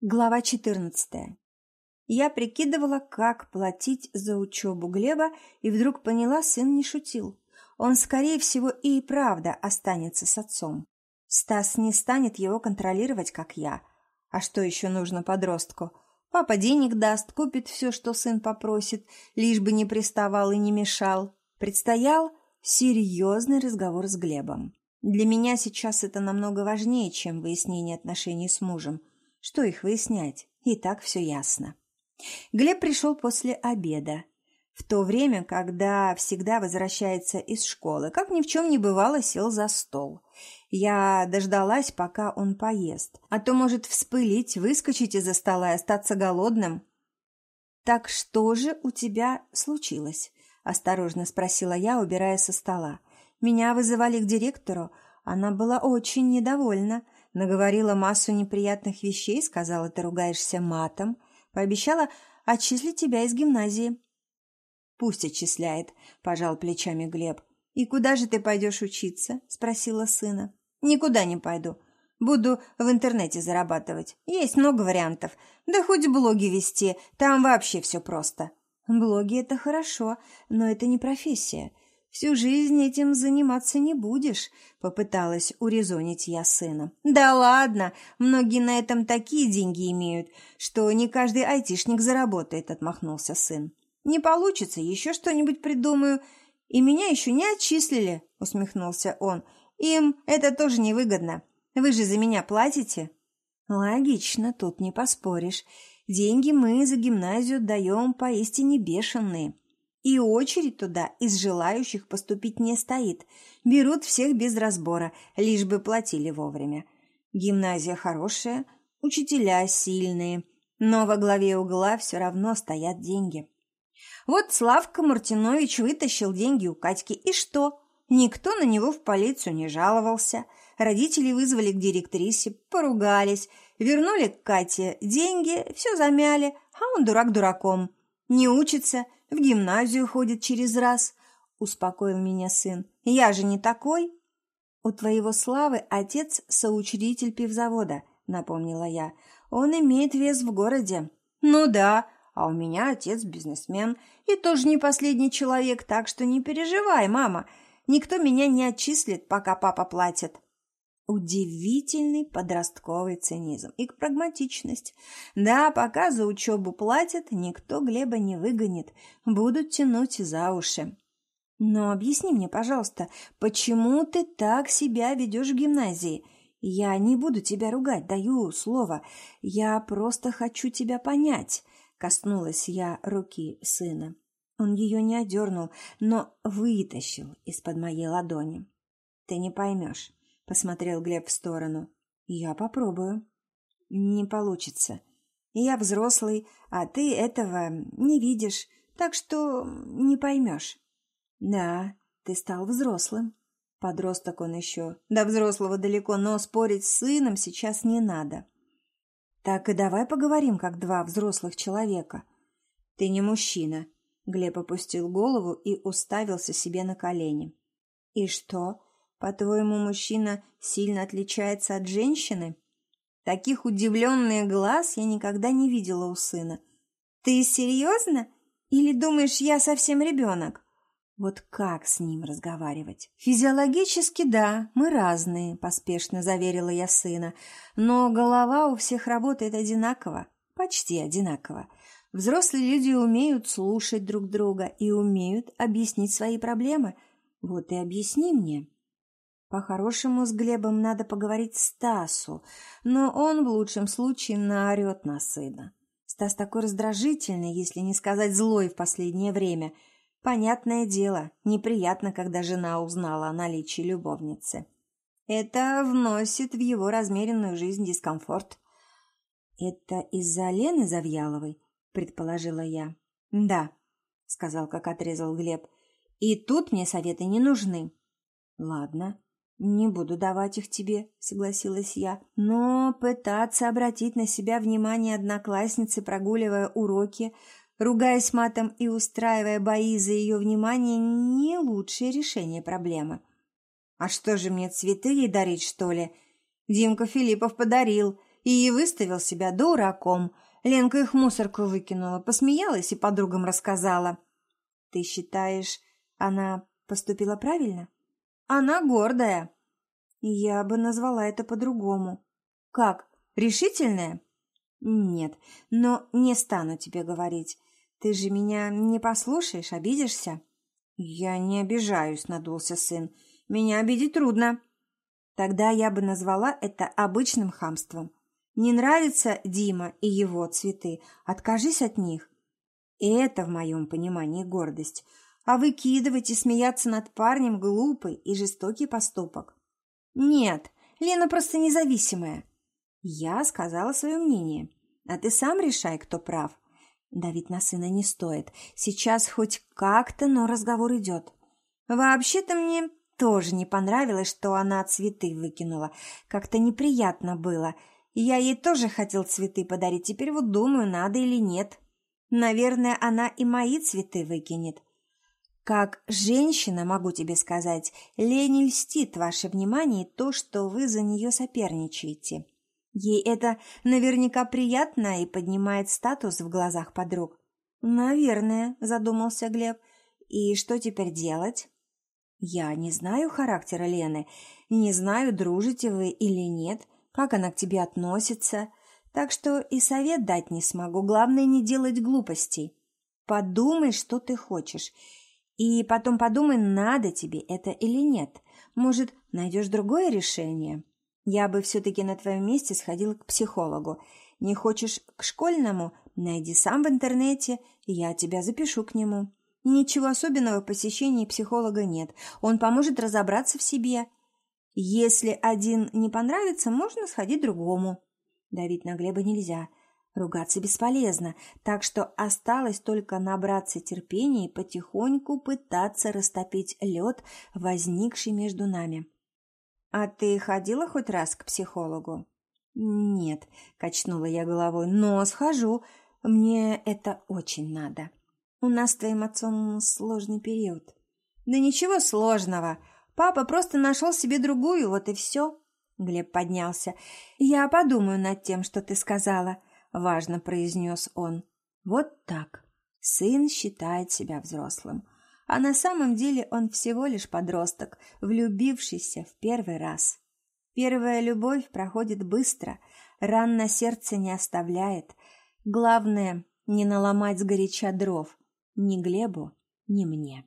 Глава 14. Я прикидывала, как платить за учебу Глеба, и вдруг поняла, сын не шутил. Он, скорее всего, и правда останется с отцом. Стас не станет его контролировать, как я. А что еще нужно подростку? Папа денег даст, купит все, что сын попросит, лишь бы не приставал и не мешал. Предстоял серьезный разговор с Глебом. Для меня сейчас это намного важнее, чем выяснение отношений с мужем – что их выяснять? И так все ясно. Глеб пришел после обеда, в то время, когда всегда возвращается из школы. Как ни в чем не бывало, сел за стол. Я дождалась, пока он поест. А то может вспылить, выскочить из-за стола и остаться голодным. «Так что же у тебя случилось?» – осторожно спросила я, убирая со стола. «Меня вызывали к директору. Она была очень недовольна. Наговорила массу неприятных вещей, сказала, ты ругаешься матом. Пообещала отчислить тебя из гимназии. Пусть отчисляет, пожал плечами Глеб. И куда же ты пойдешь учиться? Спросила сына. Никуда не пойду. Буду в интернете зарабатывать. Есть много вариантов. Да хоть блоги вести, там вообще все просто. Блоги – это хорошо, но это не профессия. Всю жизнь этим заниматься не будешь, попыталась урезонить я сына. Да ладно, многие на этом такие деньги имеют, что не каждый айтишник заработает, отмахнулся сын. Не получится, еще что-нибудь придумаю. И меня еще не отчислили, усмехнулся он. Им это тоже невыгодно. Вы же за меня платите. Логично, тут не поспоришь. Деньги мы за гимназию даем поистине бешеные. И очередь туда из желающих поступить не стоит. Берут всех без разбора, лишь бы платили вовремя. Гимназия хорошая, учителя сильные, но во главе угла все равно стоят деньги. Вот Славка Мартинович вытащил деньги у Катьки, и что? Никто на него в полицию не жаловался. Родители вызвали к директрисе, поругались, вернули к Кате деньги, все замяли, а он дурак дураком. Не учится – в гимназию ходит через раз, успокоил меня сын. Я же не такой. У твоего Славы отец соучредитель пивзавода, напомнила я. Он имеет вес в городе. Ну да, а у меня отец бизнесмен и тоже не последний человек, так что не переживай, мама. Никто меня не отчислит, пока папа платит. Удивительный подростковый цинизм и прагматичность. Да, пока за учебу платят, никто Глеба не выгонит, будут тянуть за уши. Но объясни мне, пожалуйста, почему ты так себя ведешь в гимназии? Я не буду тебя ругать, даю слово. Я просто хочу тебя понять. Коснулась я руки сына. Он ее не одернул, но вытащил из-под моей ладони. Ты не поймешь. Посмотрел Глеб в сторону. Я попробую. Не получится. Я взрослый, а ты этого не видишь, так что не поймешь. Да, ты стал взрослым. Подросток он еще. До взрослого далеко, но спорить с сыном сейчас не надо. Так и давай поговорим, как два взрослых человека. Ты не мужчина. Глеб опустил голову и уставился себе на колени. И что? По-твоему, мужчина сильно отличается от женщины? Таких удивленных глаз я никогда не видела у сына. Ты серьезно? Или думаешь, я совсем ребенок? Вот как с ним разговаривать? Физиологически да, мы разные, поспешно заверила я сына. Но голова у всех работает одинаково, почти одинаково. Взрослые люди умеют слушать друг друга и умеют объяснить свои проблемы. Вот и объясни мне. По-хорошему, с Глебом надо поговорить Стасу, но он в лучшем случае наорет на сына. Стас такой раздражительный, если не сказать злой в последнее время. Понятное дело, неприятно, когда жена узнала о наличии любовницы. Это вносит в его размеренную жизнь дискомфорт. «Это из-за Лены Завьяловой?» – предположила я. «Да», – сказал, как отрезал Глеб. «И тут мне советы не нужны». «Ладно», «Не буду давать их тебе», — согласилась я. «Но пытаться обратить на себя внимание одноклассницы, прогуливая уроки, ругаясь матом и устраивая бои за ее внимание, не лучшее решение проблемы». «А что же мне, цветы ей дарить, что ли?» «Димка Филиппов подарил. и выставил себя дураком. Ленка их мусорку выкинула, посмеялась и подругам рассказала. Ты считаешь, она поступила правильно? Она гордая. Я бы назвала это по-другому. Как? Решительная? Нет, но не стану тебе говорить. Ты же меня не послушаешь, обидишься? Я не обижаюсь, надулся сын. Меня обидеть трудно. Тогда я бы назвала это обычным хамством. Не нравится Дима и его цветы, откажись от них. И это, в моем понимании, гордость. А выкидывать и смеяться над парнем – глупый и жестокий поступок. Нет, Лена просто независимая. Я сказала свое мнение, а ты сам решай, кто прав. Давить на сына не стоит. Сейчас хоть как-то, но разговор идет. Вообще-то мне тоже не понравилось, что она цветы выкинула. Как-то неприятно было. Я ей тоже хотел цветы подарить, теперь вот думаю, надо или нет. Наверное, она и мои цветы выкинет. Как женщина, могу тебе сказать, Лене льстит ваше внимание то, что вы за нее соперничаете. Ей это наверняка приятно и поднимает статус в глазах подруг. «Наверное», – задумался Глеб. «И что теперь делать?» «Я не знаю характера Лены, не знаю, дружите вы или нет, как она к тебе относится, так что и совет дать не смогу, главное не делать глупостей. Подумай, что ты хочешь, и потом подумай, надо тебе это или нет. Может, найдешь другое решение?» Я бы все-таки на твоем месте сходила к психологу. Не хочешь к школьному? Найди сам в интернете, я тебя запишу к нему. Ничего особенного в посещении психолога нет. Он поможет разобраться в себе. Если один не понравится, можно сходить другому. Давить на Глеба нельзя. Ругаться бесполезно, так что осталось только набраться терпения и потихоньку пытаться растопить лед, возникший между нами. «А ты ходила хоть раз к психологу?» «Нет», — качнула я головой, — «но схожу. Мне это очень надо. У нас с твоим отцом сложный период». «Да ничего сложного. Папа просто нашел себе другую, вот и все». Глеб поднялся. «Я подумаю над тем, что ты сказала», — важно произнес он. «Вот так. Сын считает себя взрослым а на самом деле он всего лишь подросток, влюбившийся в первый раз. Первая любовь проходит быстро, ран на сердце не оставляет. Главное, не наломать сгоряча дров ни Глебу, ни мне.